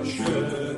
aşinası